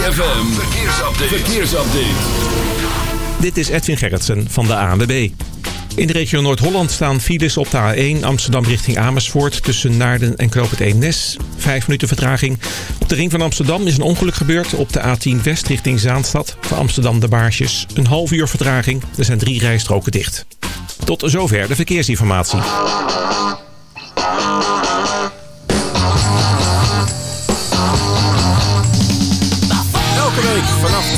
ZFM, verkeersupdate. verkeersupdate. Dit is Edwin Gerritsen van de ANWB. In de regio Noord-Holland staan files op de A1 Amsterdam richting Amersfoort... tussen Naarden en Knoop het Eemnes. Vijf minuten vertraging. Op de ring van Amsterdam is een ongeluk gebeurd. Op de A10 West richting Zaanstad. Voor Amsterdam de Baarsjes. Een half uur vertraging. Er zijn drie rijstroken dicht. Tot zover de verkeersinformatie.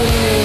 Thank you.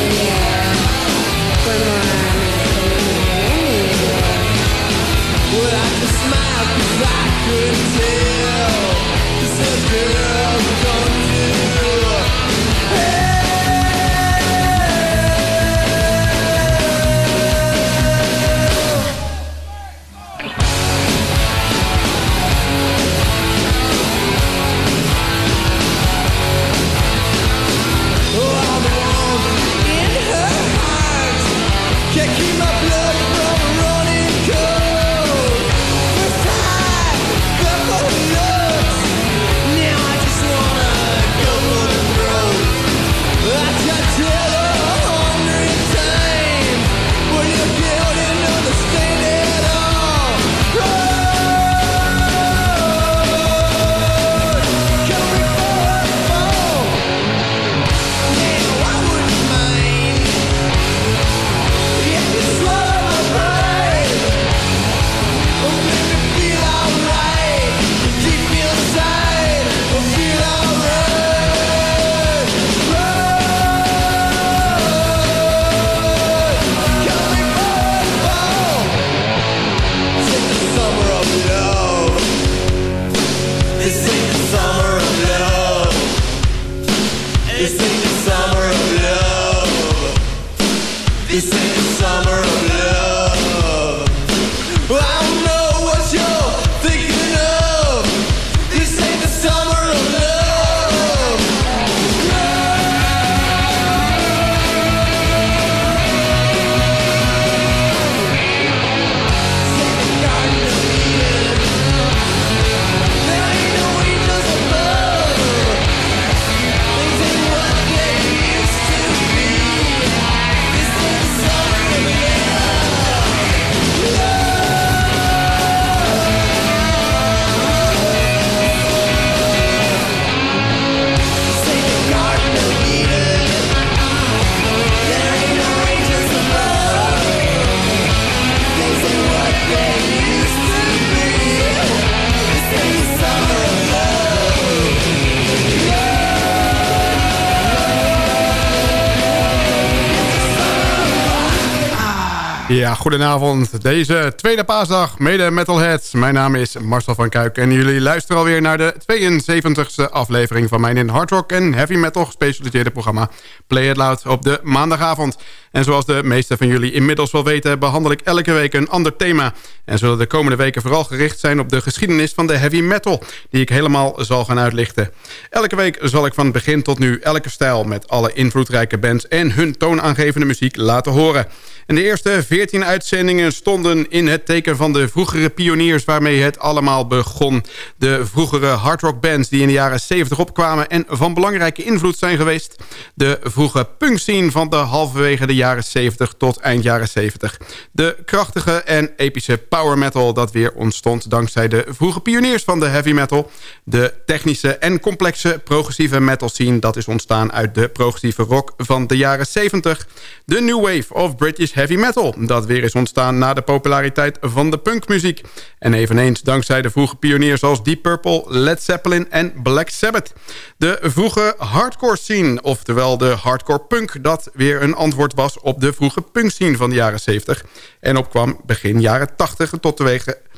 Ja, goedenavond. Deze tweede paasdag, mede metalheads. Mijn naam is Marcel van Kuik en jullie luisteren alweer naar de 72e aflevering van mijn in hard rock en heavy metal gespecialiseerde programma Play It Loud op de maandagavond. En zoals de meeste van jullie inmiddels wel weten... behandel ik elke week een ander thema. En zullen de komende weken vooral gericht zijn op de geschiedenis van de heavy metal... die ik helemaal zal gaan uitlichten. Elke week zal ik van begin tot nu elke stijl... met alle invloedrijke bands en hun toonaangevende muziek laten horen. En de eerste 14 uitzendingen stonden in het teken van de vroegere pioniers... waarmee het allemaal begon. De vroegere hardrock bands die in de jaren 70 opkwamen... en van belangrijke invloed zijn geweest. De vroege punkscene van de halverwege de jaren 70 tot eind jaren 70. De krachtige en epische power metal dat weer ontstond... dankzij de vroege pioniers van de heavy metal. De technische en complexe progressieve metal scene... dat is ontstaan uit de progressieve rock van de jaren 70. De new wave of British heavy metal... dat weer is ontstaan na de populariteit van de punkmuziek. En eveneens dankzij de vroege pioniers als Deep Purple, Led Zeppelin en Black Sabbath. De vroege hardcore scene, oftewel de hardcore punk... dat weer een antwoord was op de vroege punk scene van de jaren 70... en opkwam begin jaren 80 tot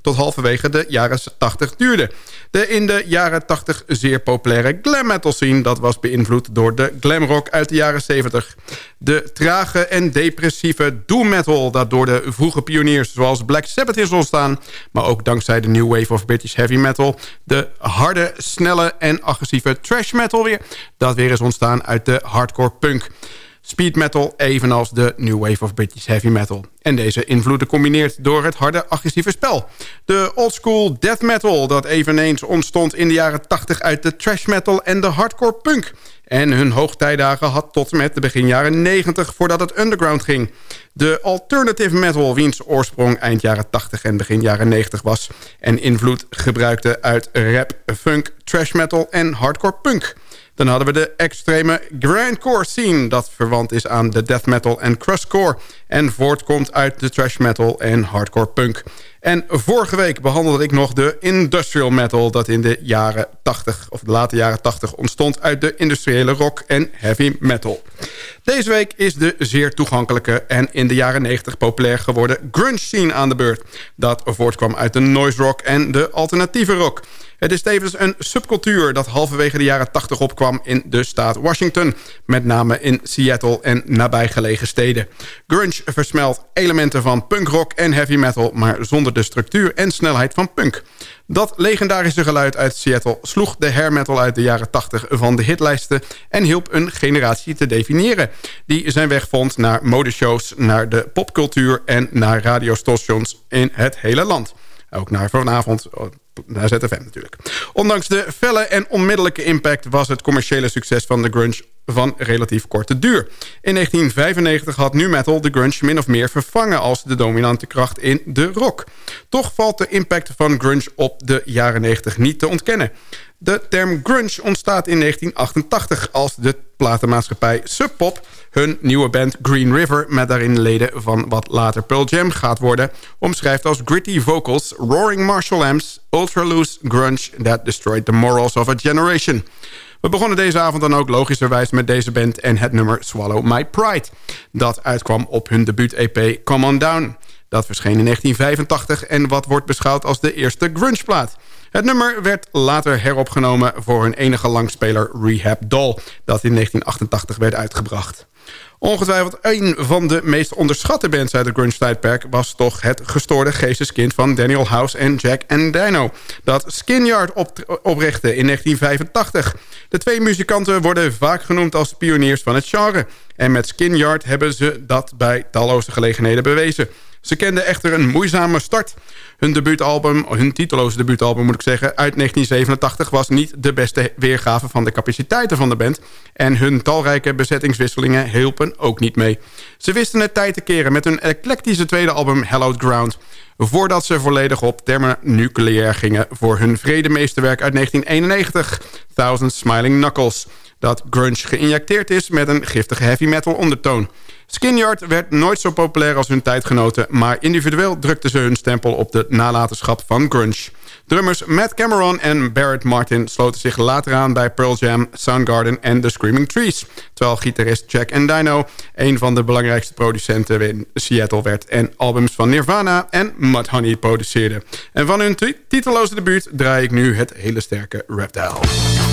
tot halverwege de jaren 80 duurde. De in de jaren 80 zeer populaire glam metal scene... dat was beïnvloed door de glam rock uit de jaren 70. De trage en depressieve doom metal... dat door de vroege pioniers zoals Black Sabbath is ontstaan... maar ook dankzij de new wave of British heavy metal... de harde, snelle en agressieve trash metal weer... dat weer is ontstaan uit de hardcore punk speed metal... evenals de new wave of British heavy metal. En deze invloeden combineert door het harde agressieve spel. De oldschool death metal dat eveneens ontstond in de jaren 80 uit de trash metal en de hardcore punk. En hun hoogtijdagen had tot met de begin jaren 90 voordat het underground ging. De alternative metal wiens oorsprong eind jaren 80 en begin jaren 90 was. En invloed gebruikte uit rap, funk, trash metal en hardcore punk. Dan hadden we de extreme grindcore scene... dat verwant is aan de death metal en crustcore... en voortkomt uit de trash metal en hardcore punk. En vorige week behandelde ik nog de industrial metal... dat in de jaren 80 of de late jaren 80 ontstond... uit de industriële rock en heavy metal. Deze week is de zeer toegankelijke en in de jaren 90 populair geworden grunge scene aan de beurt. Dat voortkwam uit de noise rock en de alternatieve rock... Het is tevens een subcultuur dat halverwege de jaren 80 opkwam in de staat Washington. Met name in Seattle en nabijgelegen steden. Grunge versmelt elementen van punkrock en heavy metal... maar zonder de structuur en snelheid van punk. Dat legendarische geluid uit Seattle sloeg de hair metal uit de jaren 80 van de hitlijsten... en hielp een generatie te definiëren... die zijn weg vond naar modeshows, naar de popcultuur... en naar radiostations in het hele land. Ook naar vanavond naar ZFM natuurlijk. Ondanks de felle en onmiddellijke impact... was het commerciële succes van de grunge van relatief korte duur. In 1995 had nu metal de grunge min of meer vervangen... als de dominante kracht in de rock. Toch valt de impact van grunge op de jaren 90 niet te ontkennen. De term grunge ontstaat in 1988 als de platenmaatschappij Sub Pop hun nieuwe band Green River... met daarin leden van wat later Pearl Jam gaat worden... omschrijft als gritty vocals, roaring martial amps... ultra loose grunge that destroyed the morals of a generation. We begonnen deze avond dan ook logischerwijs met deze band... en het nummer Swallow My Pride. Dat uitkwam op hun debuut-EP Come On Down. Dat verscheen in 1985 en wat wordt beschouwd als de eerste grunge-plaat. Het nummer werd later heropgenomen voor hun enige langspeler Rehab Doll... dat in 1988 werd uitgebracht. Ongetwijfeld een van de meest onderschatte bands uit het grunge-tijdperk... was toch het gestoorde geesteskind van Daniel House en Jack Endino... dat Skinyard op oprichtte in 1985. De twee muzikanten worden vaak genoemd als pioniers van het genre... en met Skinyard hebben ze dat bij talloze gelegenheden bewezen... Ze kenden echter een moeizame start. Hun debuutalbum, hun titeloze debuutalbum moet ik zeggen... uit 1987 was niet de beste weergave van de capaciteiten van de band... en hun talrijke bezettingswisselingen hielpen ook niet mee. Ze wisten het tijd te keren met hun eclectische tweede album Hallowed Ground... voordat ze volledig op thermonucleair gingen... voor hun vredemeesterwerk uit 1991, Thousand Smiling Knuckles dat grunge geïnjecteerd is met een giftige heavy metal ondertoon. Skinyard werd nooit zo populair als hun tijdgenoten... maar individueel drukten ze hun stempel op de nalatenschap van grunge. Drummers Matt Cameron en Barrett Martin sloten zich later aan... bij Pearl Jam, Soundgarden en The Screaming Trees... terwijl gitarist Jack Endino een van de belangrijkste producenten in Seattle werd... en albums van Nirvana en Mudhoney produceerde. En van hun titeloze debuut draai ik nu het hele sterke Reptile.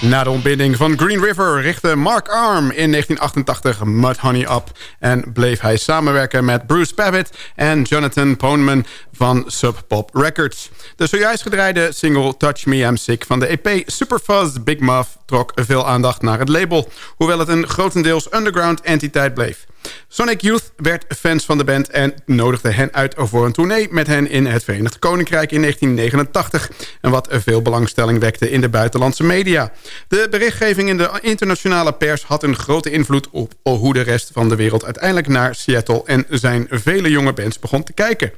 Na de ontbinding van Green River richtte Mark Arm in 1988 Mudhoney op... en bleef hij samenwerken met Bruce Babbitt en Jonathan Poneman van Sub Pop Records. De zojuist gedraaide single Touch Me I'm Sick van de EP Superfuzz Big Muff... trok veel aandacht naar het label, hoewel het een grotendeels underground entiteit bleef. Sonic Youth werd fans van de band en nodigde hen uit voor een tournee met hen in het Verenigd Koninkrijk in 1989. En wat veel belangstelling wekte in de buitenlandse media. De berichtgeving in de internationale pers had een grote invloed op hoe de rest van de wereld uiteindelijk naar Seattle en zijn vele jonge bands begon te kijken.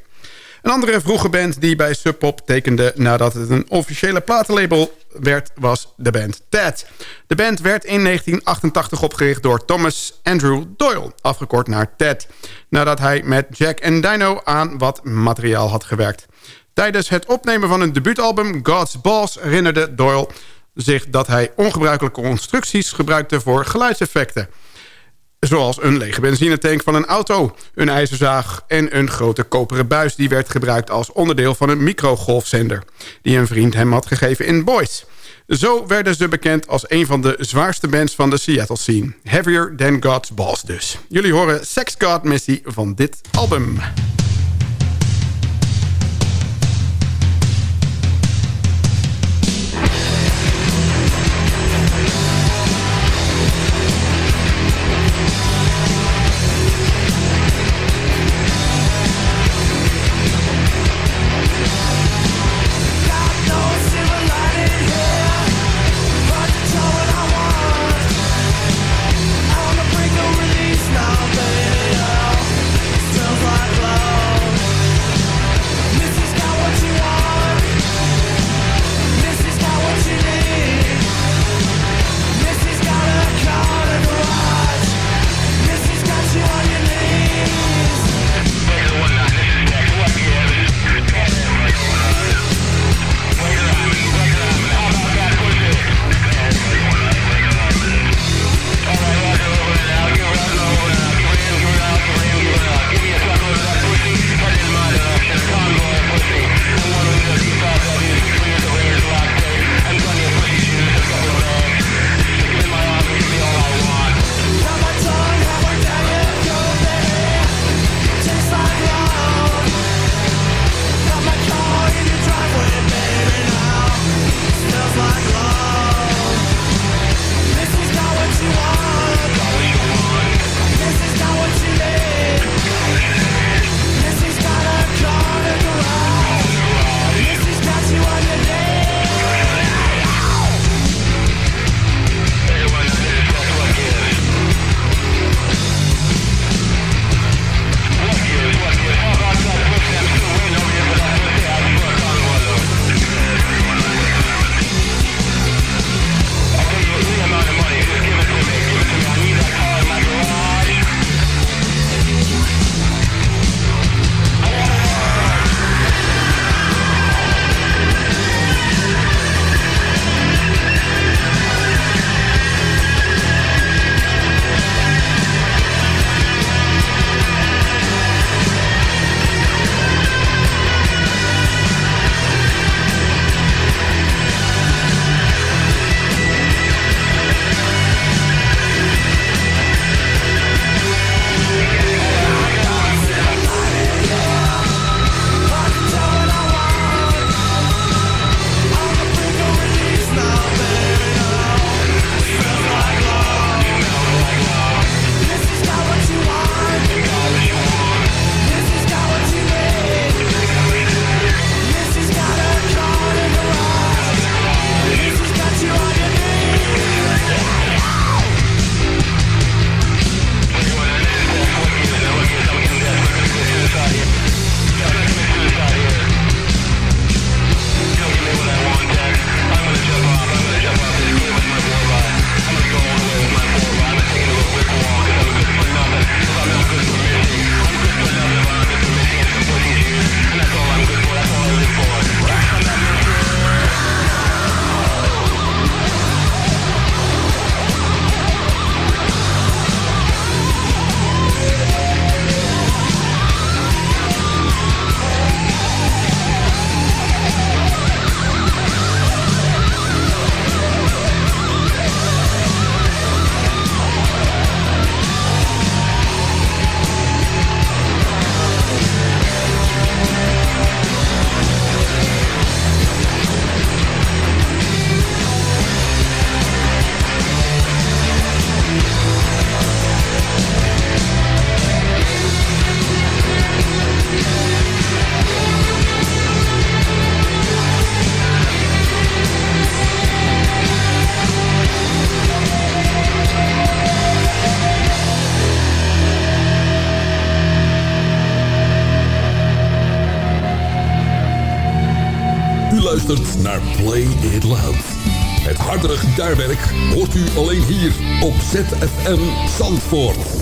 Een andere vroege band die bij Sub Pop tekende nadat het een officiële platenlabel werd, was de band Ted. De band werd in 1988 opgericht door Thomas Andrew Doyle, afgekort naar Ted, nadat hij met Jack en Dino aan wat materiaal had gewerkt. Tijdens het opnemen van een debuutalbum God's Balls herinnerde Doyle zich dat hij ongebruikelijke constructies gebruikte voor geluidseffecten. Zoals een lege benzinetank van een auto, een ijzerzaag en een grote koperen buis... die werd gebruikt als onderdeel van een microgolfzender... die een vriend hem had gegeven in Boys. Zo werden ze bekend als een van de zwaarste bands van de Seattle scene. Heavier Than God's Balls dus. Jullie horen Sex God Missy van dit album. Luistert naar Play It Loud. Het hardere gitaarwerk hoort u alleen hier op ZFM Zandvoort.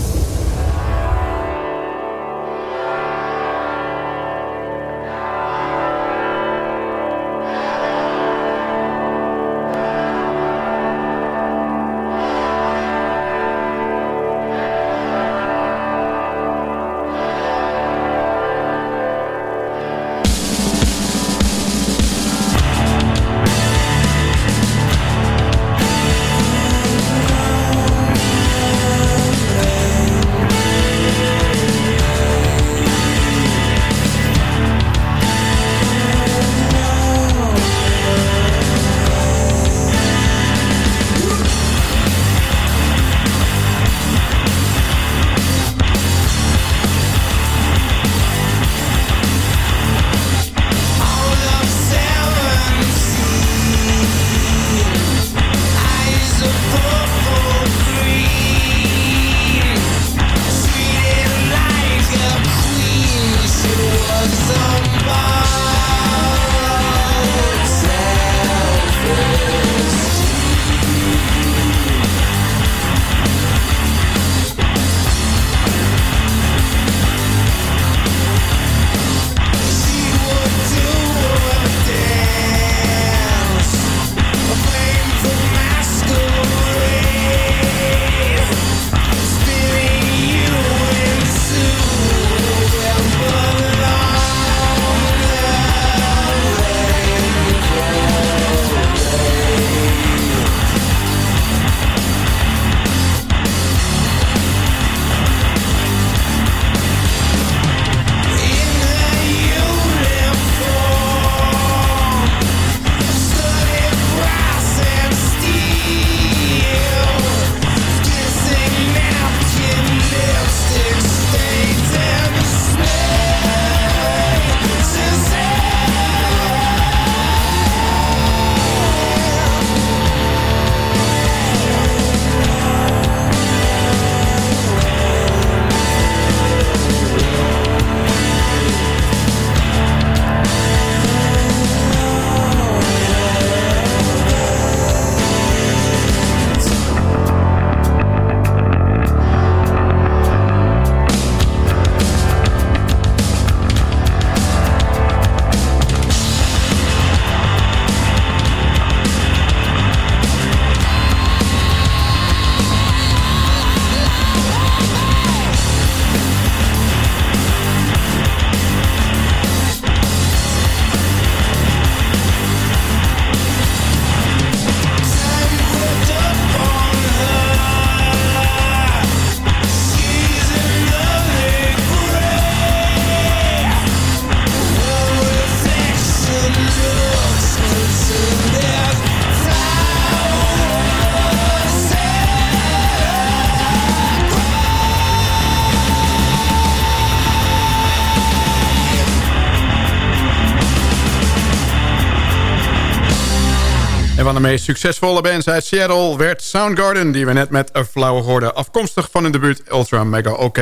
De meest succesvolle bands uit Seattle werd Soundgarden... die we net met een flauwe hoorden afkomstig van hun debuut Ultra Mega OK...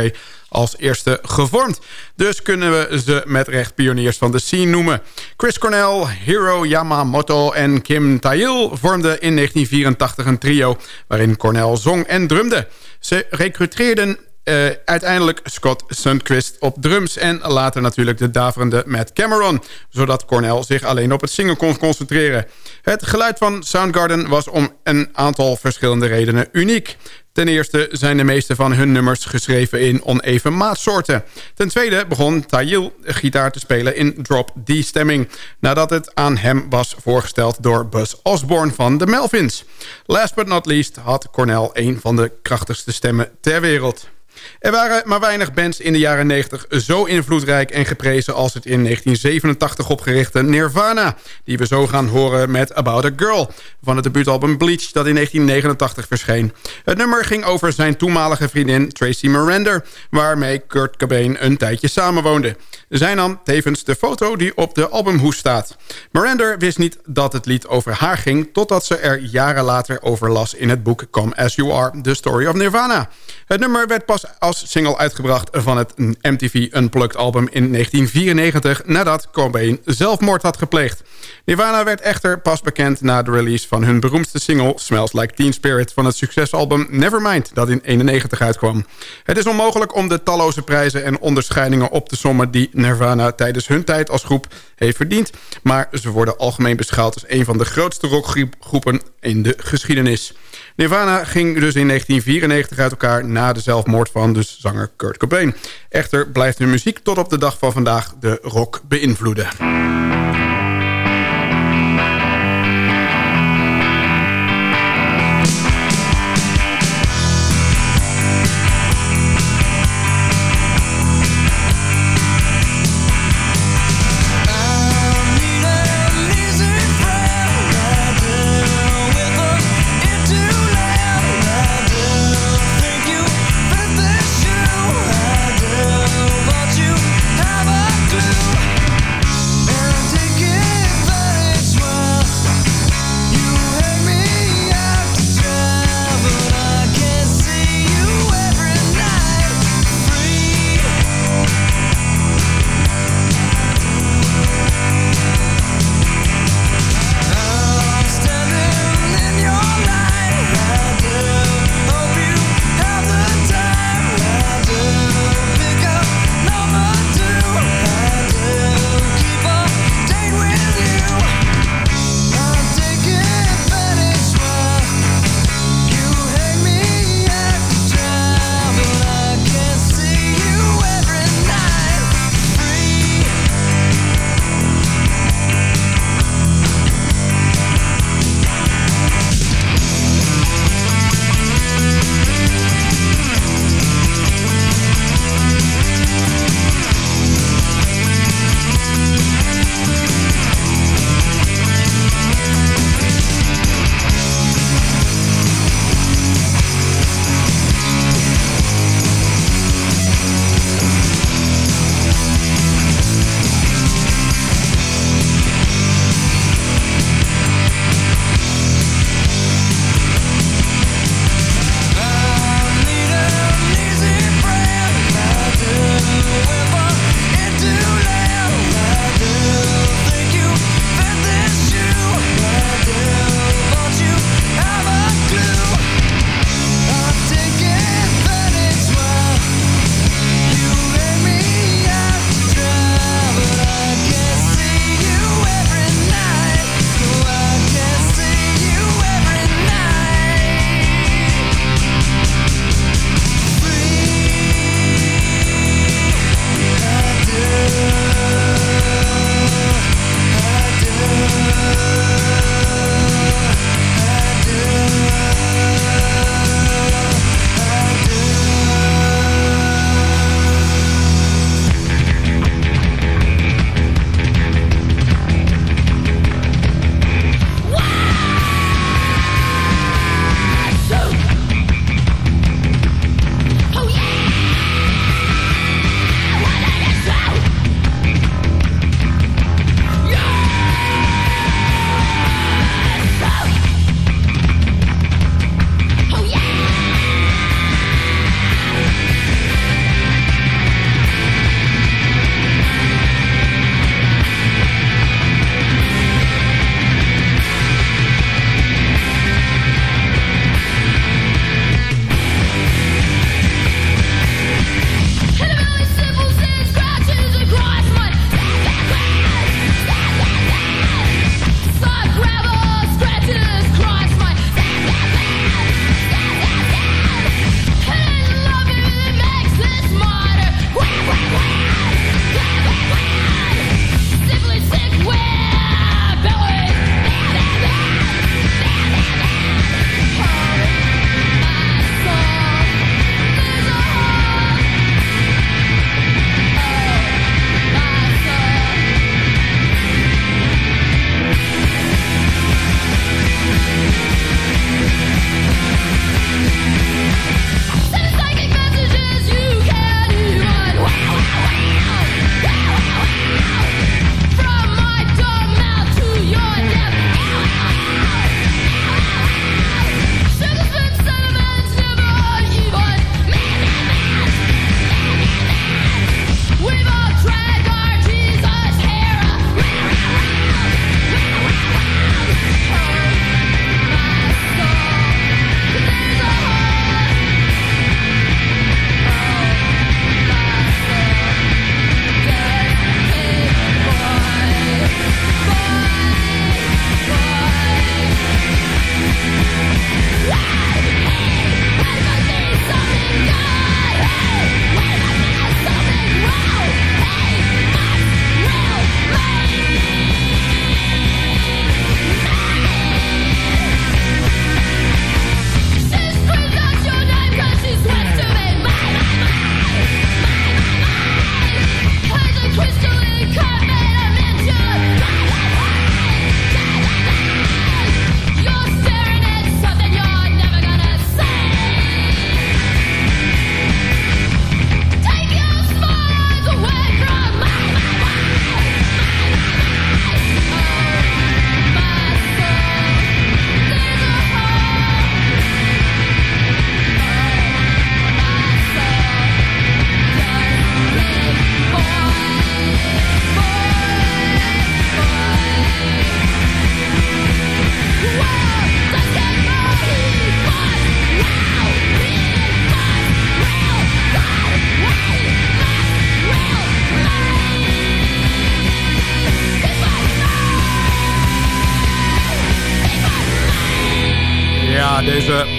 als eerste gevormd. Dus kunnen we ze met recht pioniers van de scene noemen. Chris Cornell, Hiro Yamamoto en Kim Tail vormden in 1984 een trio... waarin Cornell zong en drumde. Ze recruteerden uh, uiteindelijk Scott Sundquist op drums... en later natuurlijk de daverende Matt Cameron... zodat Cornell zich alleen op het zingen kon concentreren. Het geluid van Soundgarden was om een aantal verschillende redenen uniek. Ten eerste zijn de meeste van hun nummers geschreven in oneven maatsoorten. Ten tweede begon Tayil gitaar te spelen in Drop D-stemming... nadat het aan hem was voorgesteld door Buzz Osborne van de Melvins. Last but not least had Cornell een van de krachtigste stemmen ter wereld. Er waren maar weinig bands in de jaren 90 zo invloedrijk en geprezen... als het in 1987 opgerichte Nirvana... die we zo gaan horen met About a Girl... van het debuutalbum Bleach dat in 1989 verscheen. Het nummer ging over zijn toenmalige vriendin Tracy Miranda... waarmee Kurt Cobain een tijdje samenwoonde. Zij nam tevens de foto die op de albumhoes staat. Miranda wist niet dat het lied over haar ging... totdat ze er jaren later over las in het boek Come As You Are... The Story of Nirvana. Het nummer werd pas als single uitgebracht van het MTV Unplugged album in 1994... nadat Cobain zelfmoord had gepleegd. Nirvana werd echter pas bekend na de release van hun beroemdste single... Smells Like Teen Spirit van het succesalbum Nevermind... dat in 1991 uitkwam. Het is onmogelijk om de talloze prijzen en onderscheidingen op te sommen... die Nirvana tijdens hun tijd als groep heeft verdiend... maar ze worden algemeen beschouwd als een van de grootste rockgroepen in de geschiedenis. Nirvana ging dus in 1994 uit elkaar na de zelfmoord van dus zanger Kurt Cobain. Echter blijft hun muziek tot op de dag van vandaag de rock beïnvloeden.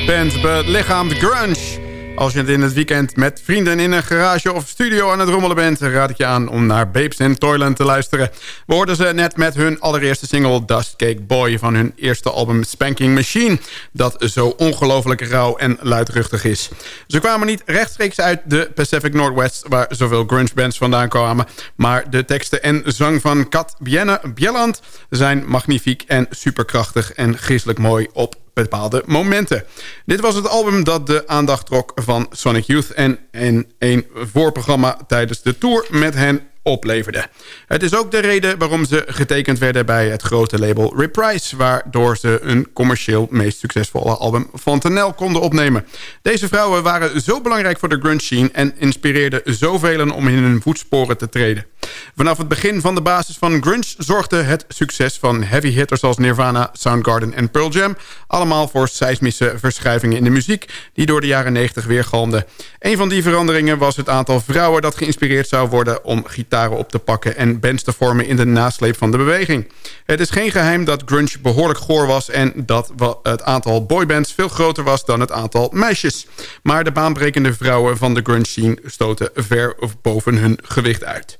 Band belichaamt grunge. Als je het in het weekend met vrienden in een garage of studio aan het rommelen bent... raad ik je aan om naar Babes in Toyland te luisteren. We hoorden ze net met hun allereerste single Dust Cake Boy... van hun eerste album Spanking Machine... dat zo ongelooflijk rauw en luidruchtig is. Ze kwamen niet rechtstreeks uit de Pacific Northwest... waar zoveel grunge bands vandaan kwamen... maar de teksten en zang van Kat Bjelland zijn magnifiek en superkrachtig... en geestelijk mooi op bepaalde momenten. Dit was het album dat de aandacht trok van Sonic Youth... en in een voorprogramma tijdens de tour met hen opleverde. Het is ook de reden waarom ze getekend werden bij het grote label Reprise... waardoor ze een commercieel meest succesvolle album van Tonel konden opnemen. Deze vrouwen waren zo belangrijk voor de grunge scene... en inspireerden zoveel om in hun voetsporen te treden. Vanaf het begin van de basis van grunge zorgde het succes van heavy hitters als Nirvana, Soundgarden en Pearl Jam... allemaal voor seismische verschuivingen in de muziek die door de jaren 90 weergalmden. Een van die veranderingen was het aantal vrouwen dat geïnspireerd zou worden om op te pakken en bands te vormen in de nasleep van de beweging. Het is geen geheim dat grunge behoorlijk goor was en dat het aantal boybands veel groter was dan het aantal meisjes. Maar de baanbrekende vrouwen van de grunge scene stoten ver boven hun gewicht uit.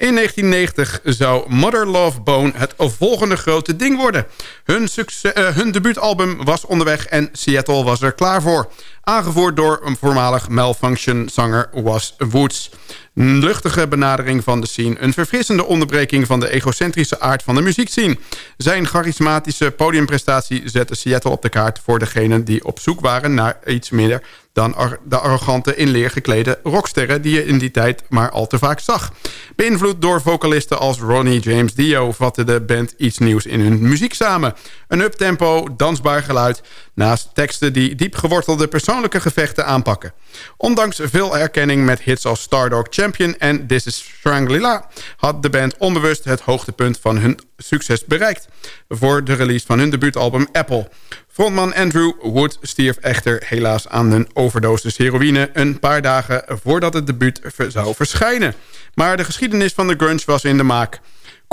In 1990 zou Mother Love Bone het volgende grote ding worden. Hun, succes, uh, hun debuutalbum was onderweg en Seattle was er klaar voor. Aangevoerd door een voormalig Malfunction-zanger Was Woods. Een luchtige benadering van de scene. Een verfrissende onderbreking van de egocentrische aard van de muziekscene. Zijn charismatische podiumprestatie zette Seattle op de kaart... voor degenen die op zoek waren naar iets meer dan de arrogante in leer geklede rocksterren... die je in die tijd maar al te vaak zag. Beïnvloed door vocalisten als Ronnie James Dio... vatte de band iets nieuws in hun muziek samen. Een uptempo, dansbaar geluid... naast teksten die diep gewortelde persoonlijke gevechten aanpakken. Ondanks veel erkenning met hits als Stardog Champion en This is Shangri-La... had de band onbewust het hoogtepunt van hun succes bereikt... voor de release van hun debuutalbum Apple... Frontman Andrew Wood stierf echter helaas aan een overdosis heroïne... een paar dagen voordat het debuut zou verschijnen. Maar de geschiedenis van de grunge was in de maak.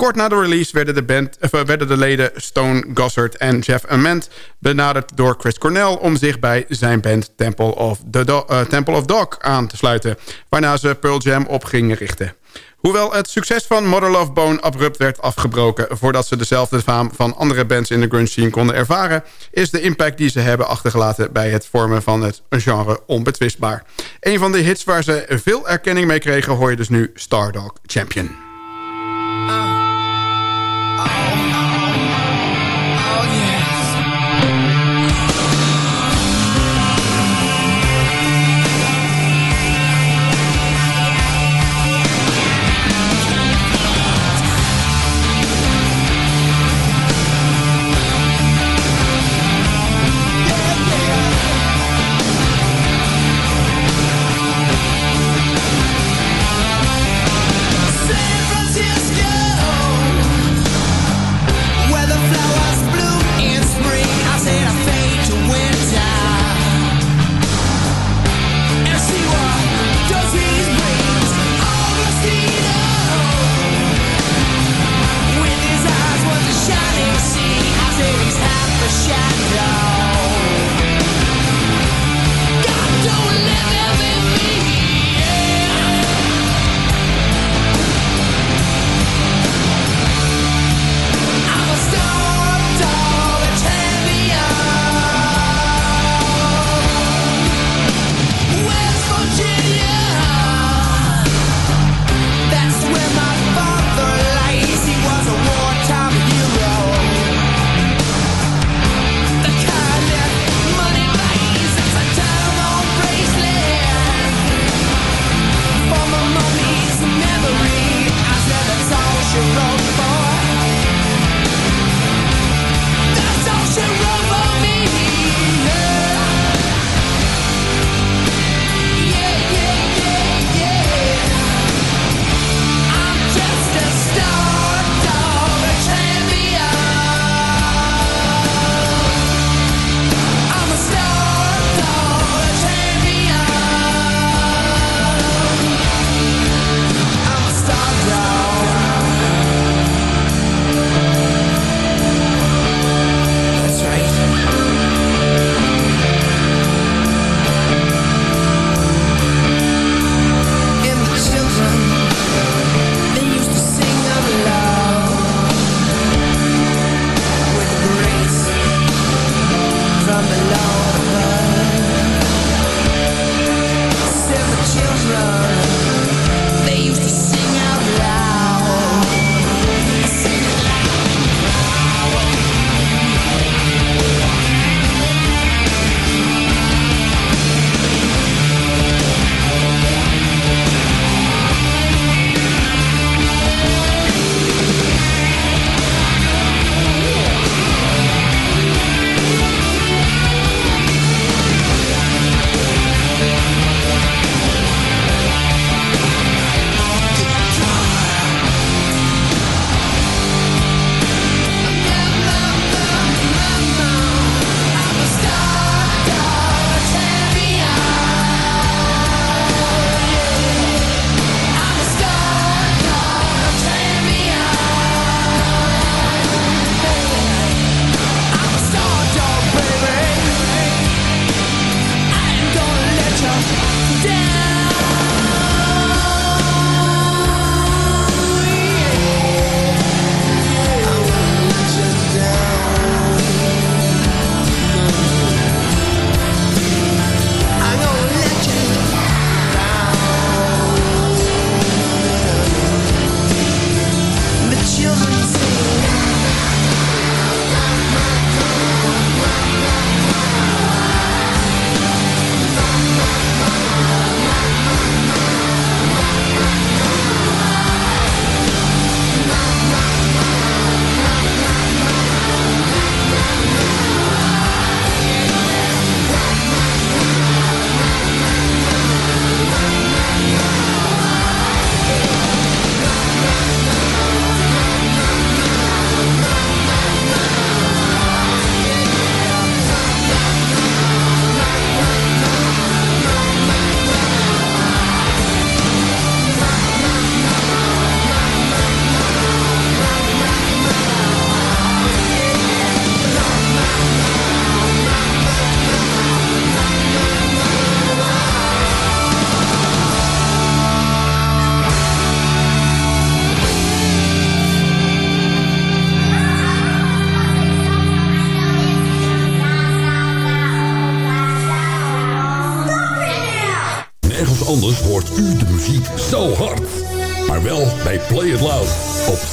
Kort na de release werden de, band, eh, werden de leden Stone Gossard en Jeff Ament... benaderd door Chris Cornell om zich bij zijn band Temple of, the uh, Temple of Dog aan te sluiten... waarna ze Pearl Jam op gingen richten. Hoewel het succes van Mother Love Bone abrupt werd afgebroken... voordat ze dezelfde faam van andere bands in de grunge scene konden ervaren... is de impact die ze hebben achtergelaten bij het vormen van het genre onbetwistbaar. Een van de hits waar ze veel erkenning mee kregen... hoor je dus nu Stardog Champion.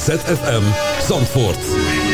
ZFM Zandvoort.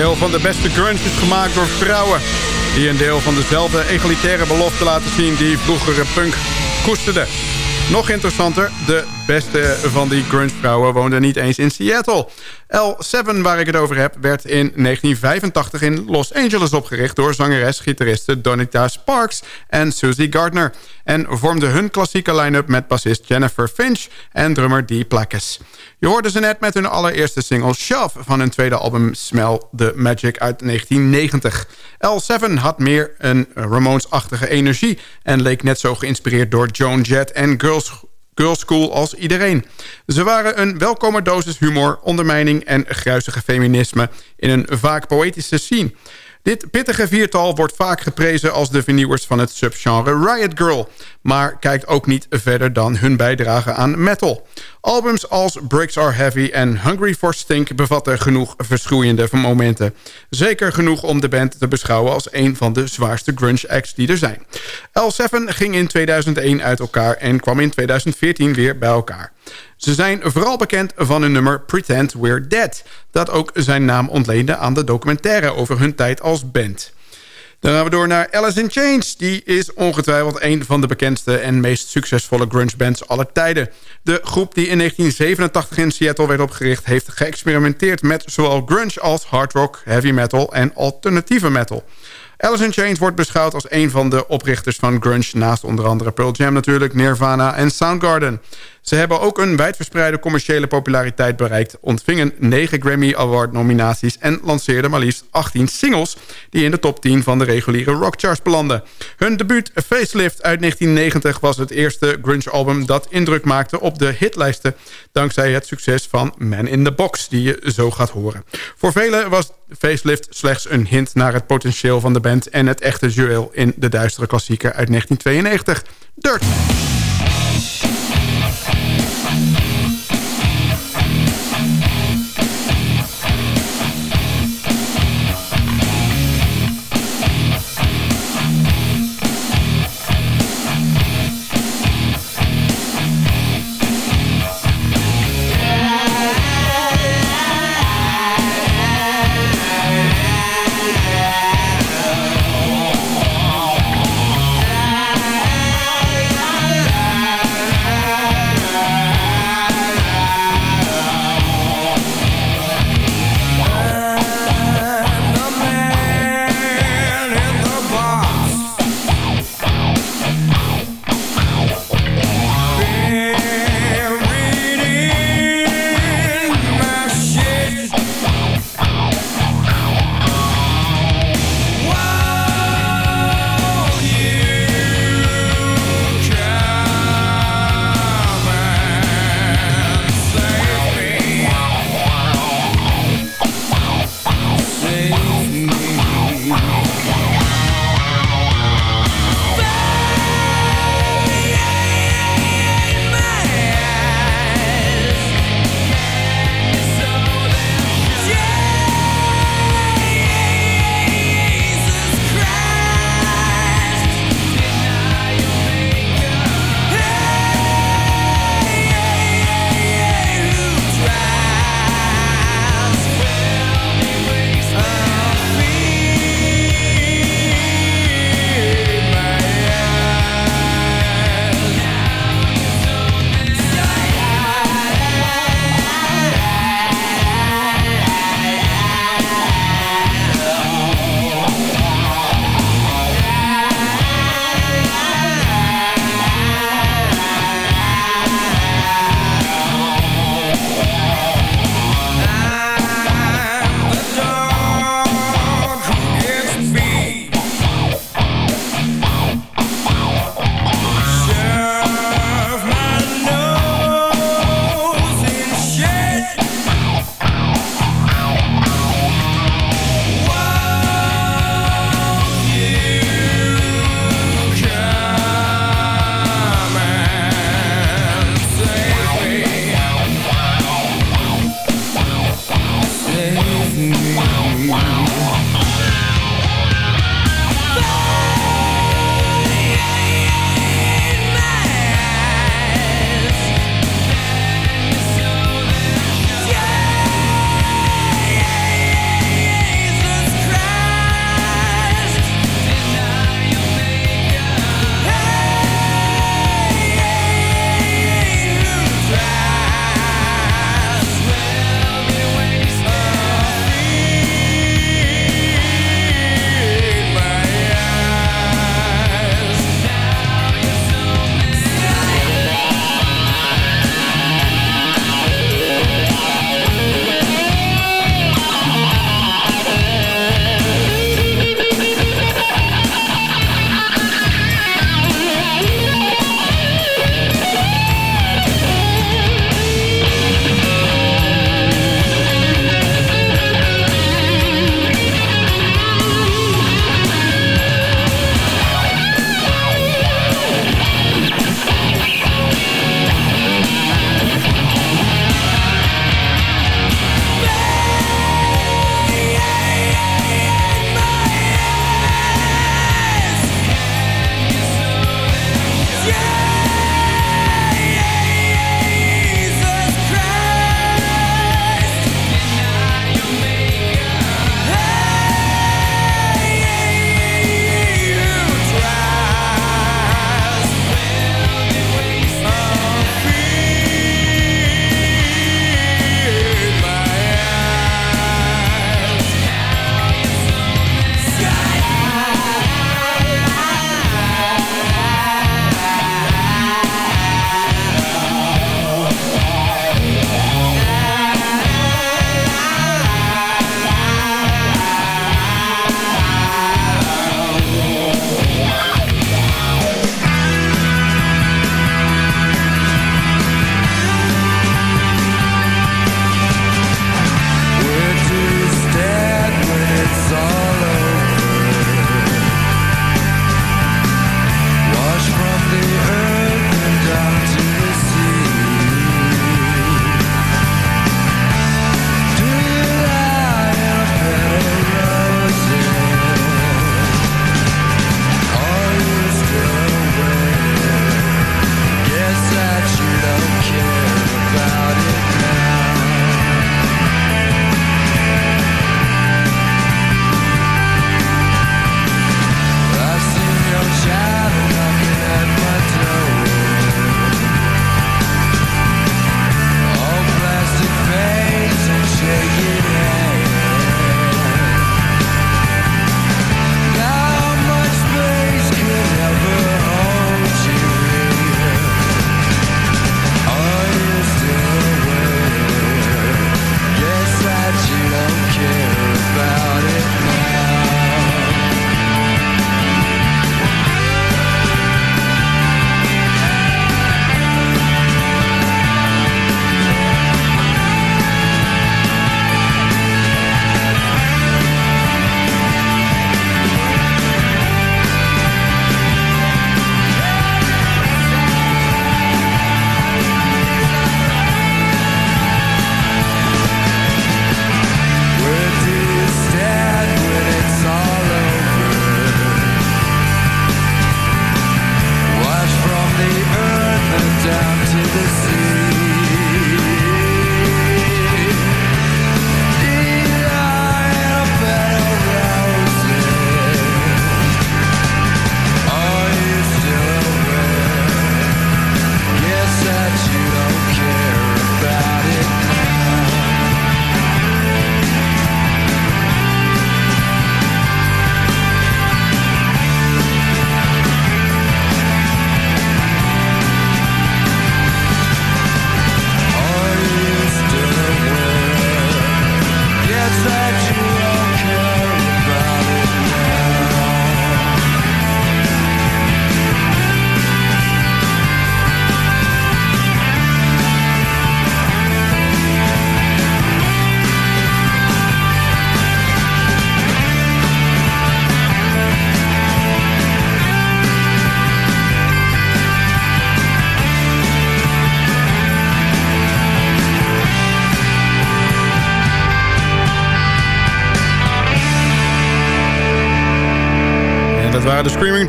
Van de beste grunge is gemaakt door vrouwen... die een deel van dezelfde egalitaire belofte laten zien... die vroegere punk koesterde. Nog interessanter, de beste van die grunge-vrouwen woonde niet eens in Seattle. L7, waar ik het over heb, werd in 1985 in Los Angeles opgericht... door zangeres-gitariste Donita Sparks en Susie Gardner... en vormde hun klassieke line-up met bassist Jennifer Finch en drummer Dee Plackes. Je hoorde ze net met hun allereerste single Shove... van hun tweede album Smell the Magic uit 1990. L7 had meer een Ramones-achtige energie... en leek net zo geïnspireerd door Joan Jett en Girls Girls School als iedereen. Ze waren een welkome dosis humor, ondermijning en gruizige feminisme... in een vaak poëtische scene. Dit pittige viertal wordt vaak geprezen als de vernieuwers van het subgenre Riot Girl... maar kijkt ook niet verder dan hun bijdrage aan metal. Albums als Bricks Are Heavy en Hungry for Stink bevatten genoeg verschroeiende momenten. Zeker genoeg om de band te beschouwen als een van de zwaarste grunge acts die er zijn. L7 ging in 2001 uit elkaar en kwam in 2014 weer bij elkaar. Ze zijn vooral bekend van hun nummer Pretend We're Dead... dat ook zijn naam ontleende aan de documentaire over hun tijd als band. Dan gaan we door naar Alice in Chains. Die is ongetwijfeld een van de bekendste en meest succesvolle grunge bands aller tijden. De groep die in 1987 in Seattle werd opgericht... heeft geëxperimenteerd met zowel grunge als hard rock, heavy metal en alternatieve metal. Alice in Chains wordt beschouwd als een van de oprichters van grunge... naast onder andere Pearl Jam natuurlijk, Nirvana en Soundgarden. Ze hebben ook een wijdverspreide commerciële populariteit bereikt... ontvingen 9 Grammy Award nominaties... en lanceerden maar liefst 18 singles... die in de top 10 van de reguliere rockcharts belanden. Hun debuut Facelift uit 1990 was het eerste grunge-album... dat indruk maakte op de hitlijsten... dankzij het succes van Man in the Box, die je zo gaat horen. Voor velen was Facelift slechts een hint naar het potentieel van de band... en het echte juweel in de duistere klassieker uit 1992, Dirt.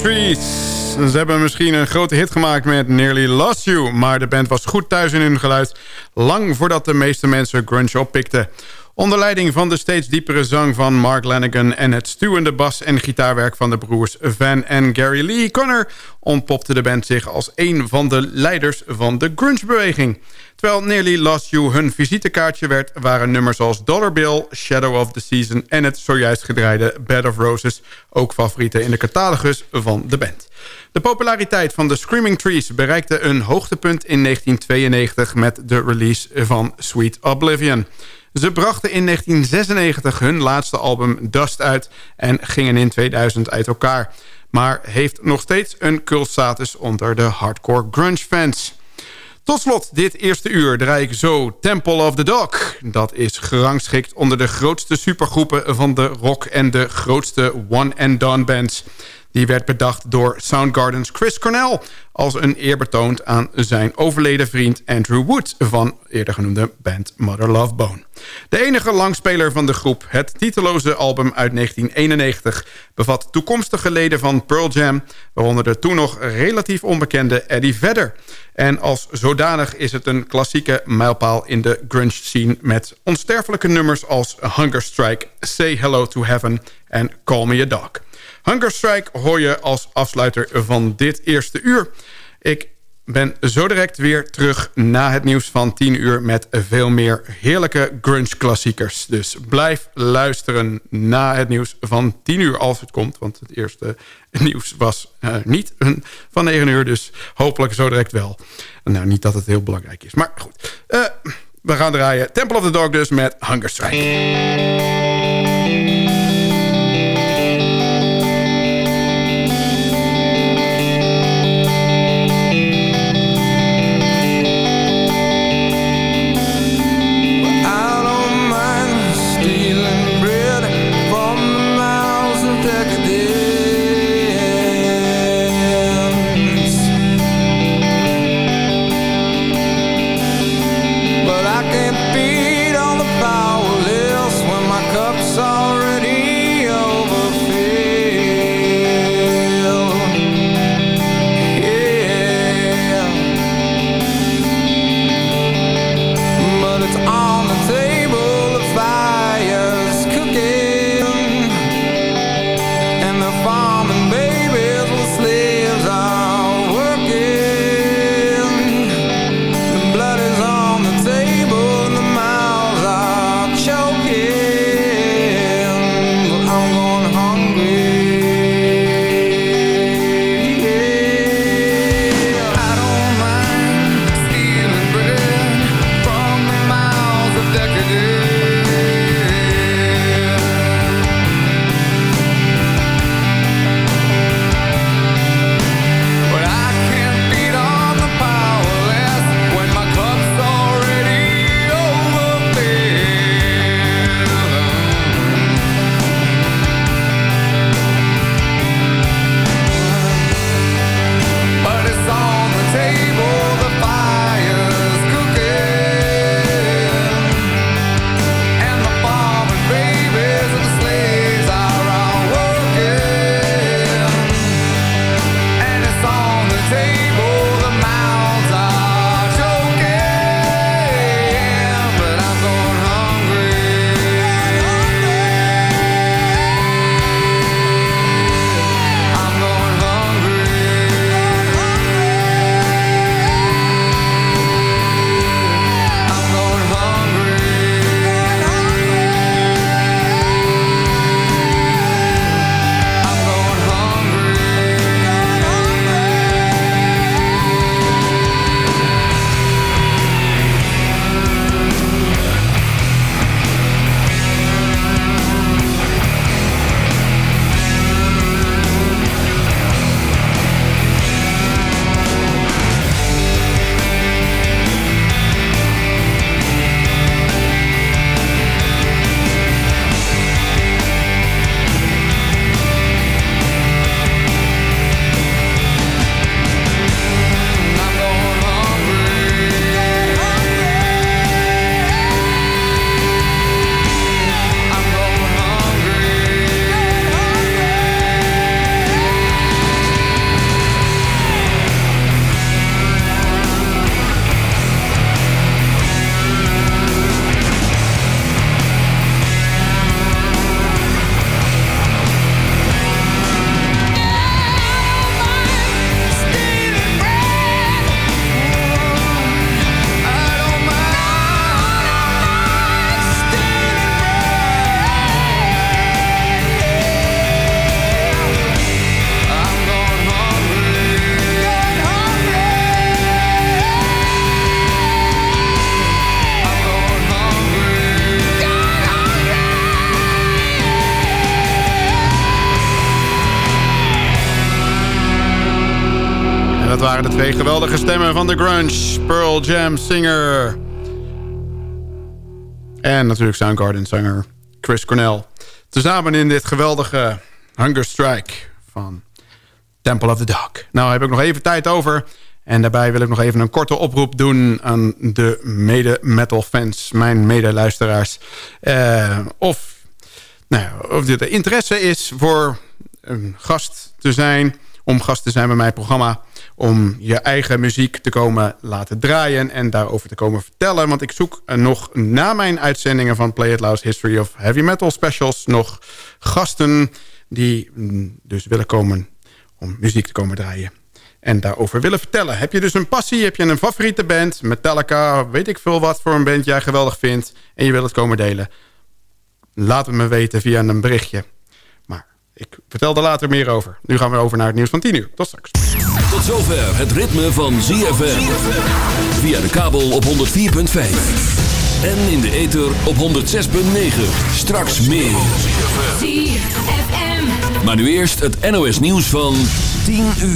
Ze hebben misschien een grote hit gemaakt met Nearly Lost You... maar de band was goed thuis in hun geluid... lang voordat de meeste mensen grunge oppikten. Onder leiding van de steeds diepere zang van Mark Lanigan... en het stuwende bas- en gitaarwerk van de broers Van en Gary Lee Connor... ontpopte de band zich als een van de leiders van de grunge-beweging. Terwijl Nearly Lost You hun visitekaartje werd... waren nummers als Dollar Bill, Shadow of the Season... en het zojuist gedraaide Bed of Roses... ook favorieten in de catalogus van de band. De populariteit van de Screaming Trees bereikte een hoogtepunt in 1992... met de release van Sweet Oblivion... Ze brachten in 1996 hun laatste album Dust uit... en gingen in 2000 uit elkaar. Maar heeft nog steeds een cultstatus onder de hardcore grunge fans. Tot slot, dit eerste uur draai ik zo Temple of the Dog. Dat is gerangschikt onder de grootste supergroepen van de rock... en de grootste one-and-done bands. Die werd bedacht door Soundgarden's Chris Cornell... als een eerbetoon aan zijn overleden vriend Andrew Wood... van eerder genoemde band Mother Love Bone. De enige langspeler van de groep, het titeloze album uit 1991... bevat toekomstige leden van Pearl Jam... waaronder de toen nog relatief onbekende Eddie Vedder. En als zodanig is het een klassieke mijlpaal in de grunge scene... met onsterfelijke nummers als Hunger Strike, Say Hello to Heaven en Call Me a Dog. Hunger Strike hoor je als afsluiter van dit eerste uur. Ik ben zo direct weer terug na het nieuws van 10 uur... met veel meer heerlijke grunge-klassiekers. Dus blijf luisteren na het nieuws van 10 uur als het komt. Want het eerste nieuws was uh, niet van 9 uur, dus hopelijk zo direct wel. Nou, niet dat het heel belangrijk is, maar goed. Uh, we gaan draaien Temple of the Dog dus met Hunger Strike. Twee geweldige stemmen van de grunge. Pearl Jam singer. En natuurlijk Soundgarden zanger Chris Cornell. Tezamen in dit geweldige Hunger Strike van Temple of the Dog. Nou heb ik nog even tijd over. En daarbij wil ik nog even een korte oproep doen aan de mede-metal fans. Mijn medeluisteraars. Uh, of, nou, of er interesse is voor een gast te zijn om gast te zijn bij mijn programma. Om je eigen muziek te komen laten draaien en daarover te komen vertellen. Want ik zoek nog na mijn uitzendingen van Play It Loud's History of Heavy Metal Specials... nog gasten die mm, dus willen komen om muziek te komen draaien. En daarover willen vertellen. Heb je dus een passie, heb je een favoriete band... Metallica, weet ik veel wat voor een band jij geweldig vindt... en je wil het komen delen... laat het me weten via een berichtje. Ik vertel er later meer over. Nu gaan we over naar het nieuws van 10 uur. Tot straks. Tot zover het ritme van ZFM. Via de kabel op 104.5. En in de ether op 106.9. Straks meer. ZFM. Maar nu eerst het NOS nieuws van 10 uur.